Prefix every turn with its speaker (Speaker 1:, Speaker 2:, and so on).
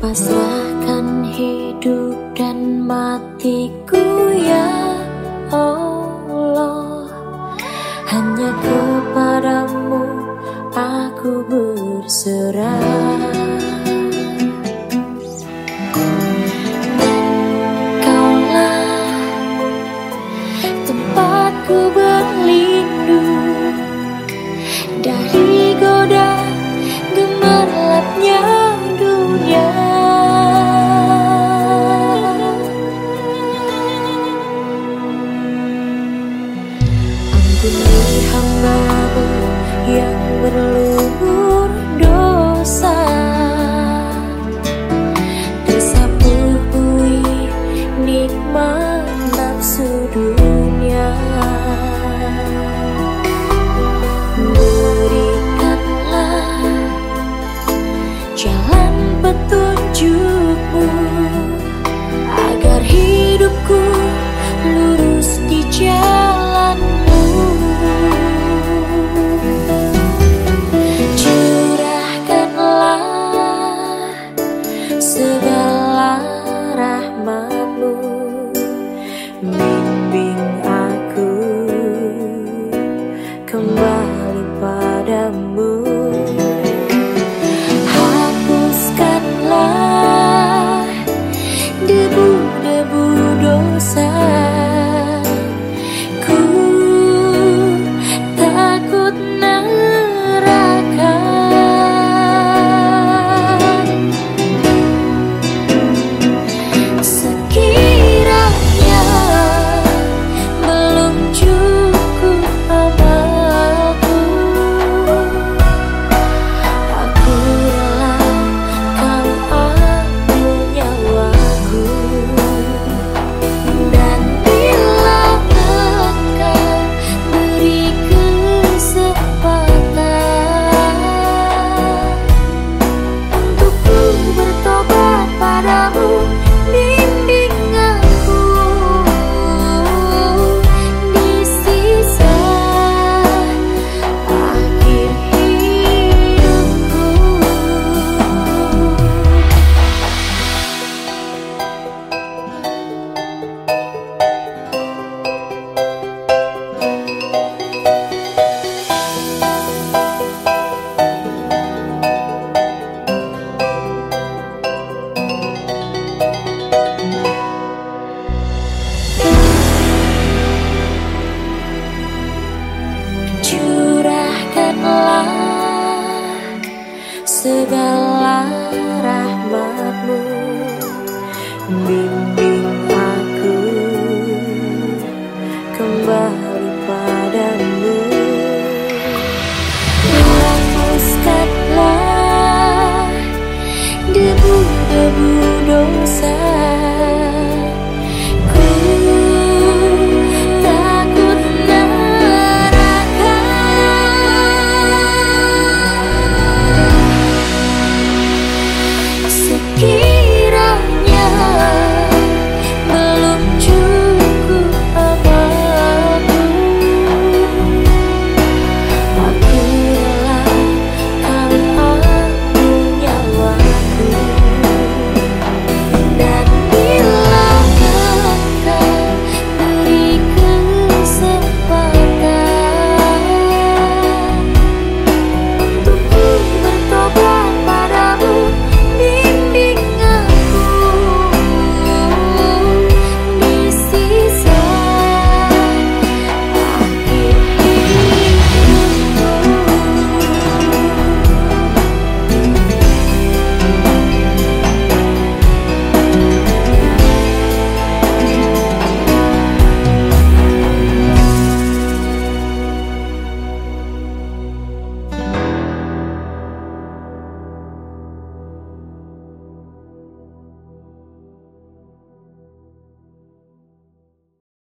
Speaker 1: pasrah Ampuni hambamu yang berlumur debu-debu dosa Isabel